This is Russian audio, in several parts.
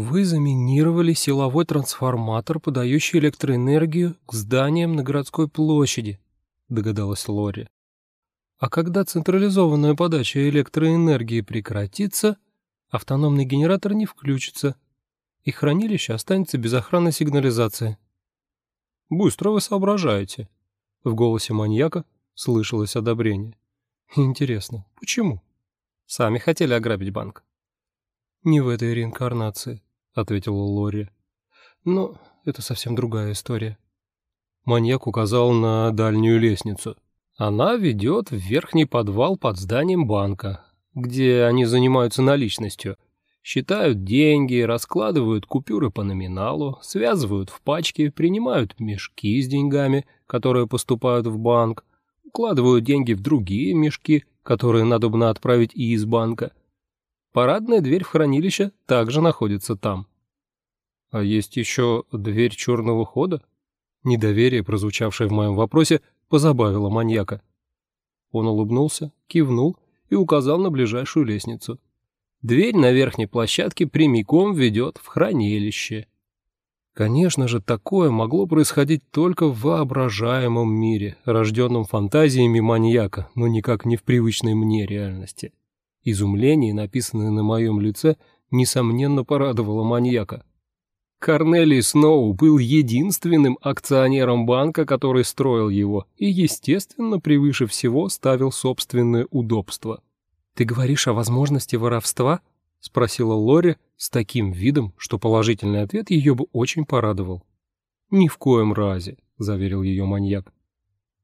«Вы заминировали силовой трансформатор, подающий электроэнергию к зданиям на городской площади», — догадалась Лори. «А когда централизованная подача электроэнергии прекратится, автономный генератор не включится, и хранилище останется без охранной сигнализации». «Быстро вы соображаете», — в голосе маньяка слышалось одобрение. «Интересно, почему?» «Сами хотели ограбить банк». «Не в этой реинкарнации», — ответила Лори. «Но это совсем другая история». Маньяк указал на дальнюю лестницу. Она ведет в верхний подвал под зданием банка, где они занимаются наличностью. Считают деньги, раскладывают купюры по номиналу, связывают в пачки, принимают мешки с деньгами, которые поступают в банк, укладывают деньги в другие мешки, которые надо бы отправить и из банка, Парадная дверь в хранилище также находится там. А есть еще дверь черного хода? Недоверие, прозвучавшее в моем вопросе, позабавило маньяка. Он улыбнулся, кивнул и указал на ближайшую лестницу. Дверь на верхней площадке прямиком ведет в хранилище. Конечно же, такое могло происходить только в воображаемом мире, рожденном фантазиями маньяка, но никак не в привычной мне реальности. Изумление, написанное на моем лице, несомненно порадовало маньяка. Корнелий Сноу был единственным акционером банка, который строил его, и, естественно, превыше всего ставил собственное удобство. «Ты говоришь о возможности воровства?» — спросила Лори с таким видом, что положительный ответ ее бы очень порадовал. «Ни в коем разе», — заверил ее маньяк.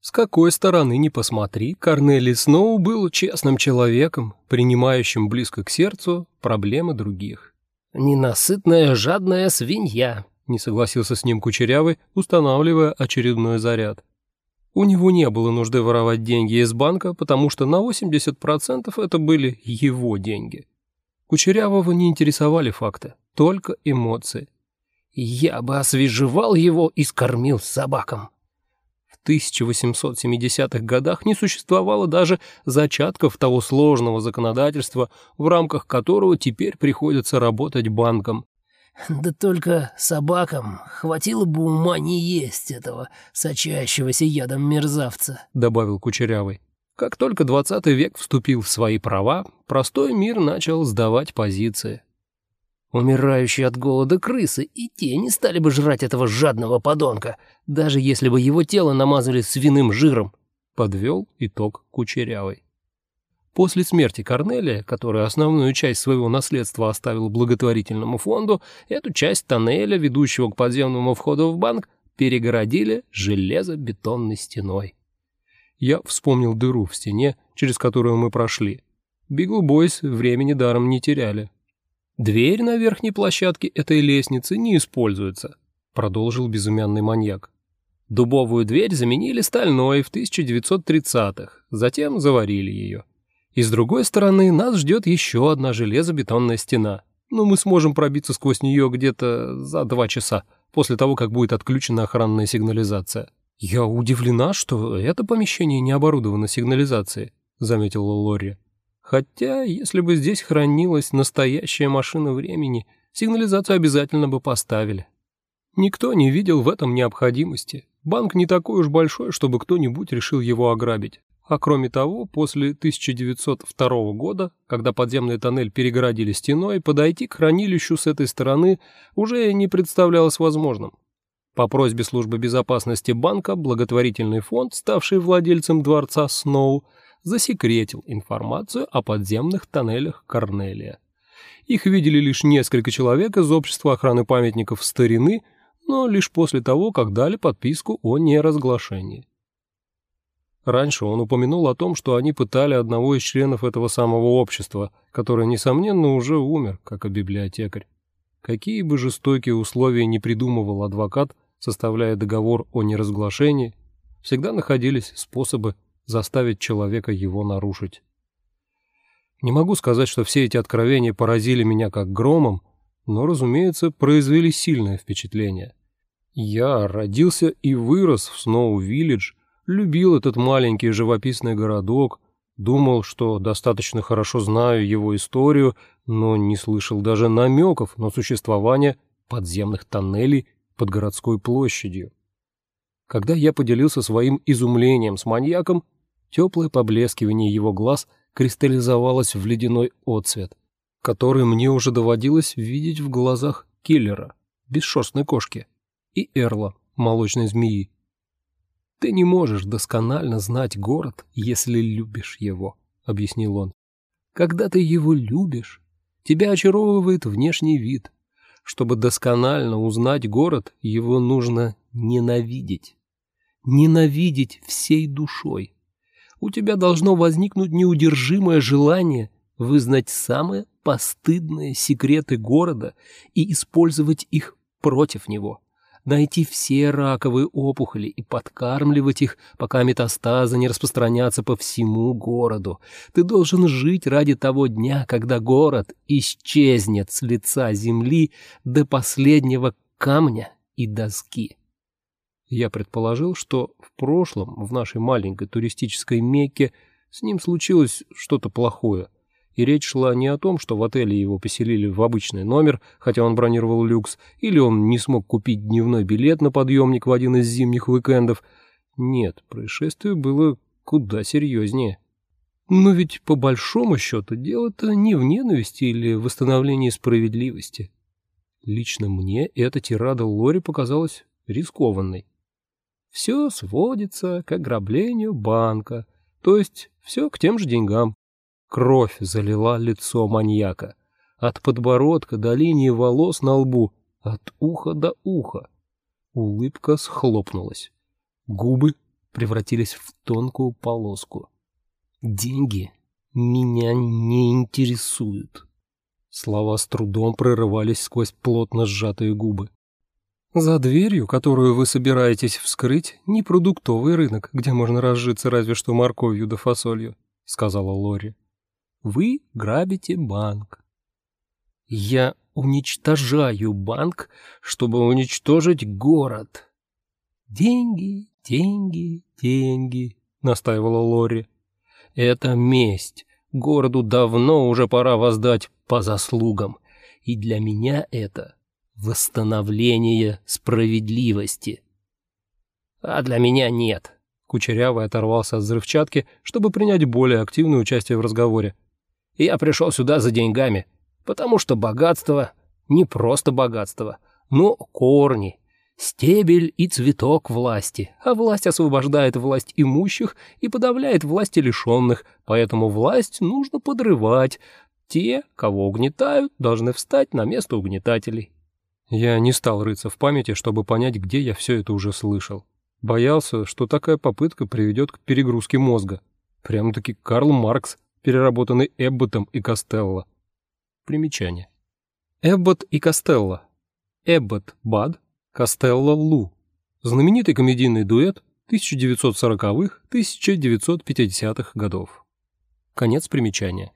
С какой стороны ни посмотри, Корнелий Сноу был честным человеком, принимающим близко к сердцу проблемы других. «Ненасытная жадная свинья», — не согласился с ним Кучерявый, устанавливая очередной заряд. У него не было нужды воровать деньги из банка, потому что на 80% это были его деньги. Кучерявого не интересовали факты, только эмоции. «Я бы освежевал его и скормил собакам», 1870-х годах не существовало даже зачатков того сложного законодательства, в рамках которого теперь приходится работать банком. «Да только собакам хватило бы ума не есть этого сочащегося ядом мерзавца», — добавил Кучерявый. Как только 20 век вступил в свои права, простой мир начал сдавать позиции. Умирающие от голода крысы и те не стали бы жрать этого жадного подонка, даже если бы его тело намазали свиным жиром», — подвел итог Кучерявый. После смерти Корнелия, который основную часть своего наследства оставил благотворительному фонду, эту часть тоннеля, ведущего к подземному входу в банк, перегородили железобетонной стеной. Я вспомнил дыру в стене, через которую мы прошли. Бигл Бойс времени даром не теряли. «Дверь на верхней площадке этой лестницы не используется», — продолжил безымянный маньяк. Дубовую дверь заменили стальной в 1930-х, затем заварили ее. И с другой стороны нас ждет еще одна железобетонная стена, но мы сможем пробиться сквозь нее где-то за два часа, после того, как будет отключена охранная сигнализация. «Я удивлена, что это помещение не оборудовано сигнализацией», — заметила Лори. Хотя, если бы здесь хранилась настоящая машина времени, сигнализацию обязательно бы поставили. Никто не видел в этом необходимости. Банк не такой уж большой, чтобы кто-нибудь решил его ограбить. А кроме того, после 1902 года, когда подземный тоннель перегородили стеной, подойти к хранилищу с этой стороны уже не представлялось возможным. По просьбе службы безопасности банка благотворительный фонд, ставший владельцем дворца Сноу, засекретил информацию о подземных тоннелях Корнелия. Их видели лишь несколько человек из общества охраны памятников старины, но лишь после того, как дали подписку о неразглашении. Раньше он упомянул о том, что они пытали одного из членов этого самого общества, который, несомненно, уже умер, как и библиотекарь. Какие бы жестокие условия не придумывал адвокат, составляя договор о неразглашении, всегда находились способы заставить человека его нарушить. Не могу сказать, что все эти откровения поразили меня как громом, но, разумеется, произвели сильное впечатление. Я родился и вырос в Сноу-Виллидж, любил этот маленький живописный городок, думал, что достаточно хорошо знаю его историю, но не слышал даже намеков на существование подземных тоннелей под городской площадью. Когда я поделился своим изумлением с маньяком, теплое поблескивание его глаз кристаллизовалось в ледяной отцвет, который мне уже доводилось видеть в глазах киллера, бесшерстной кошки, и эрла, молочной змеи. «Ты не можешь досконально знать город, если любишь его», — объяснил он. «Когда ты его любишь, тебя очаровывает внешний вид. Чтобы досконально узнать город, его нужно ненавидеть. Ненавидеть всей душой. У тебя должно возникнуть неудержимое желание вызнать самые постыдные секреты города и использовать их против него найти все раковые опухоли и подкармливать их, пока метастазы не распространятся по всему городу. Ты должен жить ради того дня, когда город исчезнет с лица земли до последнего камня и доски. Я предположил, что в прошлом в нашей маленькой туристической Мекке с ним случилось что-то плохое, и речь шла не о том, что в отеле его поселили в обычный номер, хотя он бронировал люкс, или он не смог купить дневной билет на подъемник в один из зимних уикендов. Нет, происшествие было куда серьезнее. Но ведь по большому счету дело-то не в ненависти или восстановлении справедливости. Лично мне эта тирада Лори показалась рискованной. Все сводится к ограблению банка, то есть все к тем же деньгам. Кровь залила лицо маньяка. От подбородка до линии волос на лбу, от уха до уха. Улыбка схлопнулась. Губы превратились в тонкую полоску. «Деньги меня не интересуют». Слова с трудом прорывались сквозь плотно сжатые губы. «За дверью, которую вы собираетесь вскрыть, не продуктовый рынок, где можно разжиться разве что морковью да фасолью», — сказала Лори. Вы грабите банк. Я уничтожаю банк, чтобы уничтожить город. Деньги, деньги, деньги, настаивала Лори. Это месть. Городу давно уже пора воздать по заслугам. И для меня это восстановление справедливости. А для меня нет. Кучерявый оторвался от взрывчатки, чтобы принять более активное участие в разговоре. Я пришел сюда за деньгами, потому что богатство не просто богатство, но корни, стебель и цветок власти, а власть освобождает власть имущих и подавляет власти лишенных, поэтому власть нужно подрывать. Те, кого угнетают, должны встать на место угнетателей. Я не стал рыться в памяти, чтобы понять, где я все это уже слышал. Боялся, что такая попытка приведет к перегрузке мозга. Прямо-таки Карл Маркс переработанный Эбботом и Костелло. Примечание. Эббот и Костелло. Эббот Бад, Костелло Лу. Знаменитый комедийный дуэт 1940-1950-х годов. Конец примечания.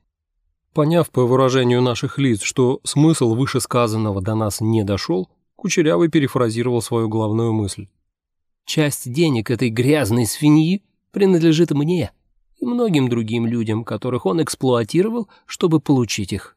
Поняв по выражению наших лиц, что смысл вышесказанного до нас не дошел, Кучерявый перефразировал свою главную мысль. «Часть денег этой грязной свиньи принадлежит мне, и многим другим людям, которых он эксплуатировал, чтобы получить их.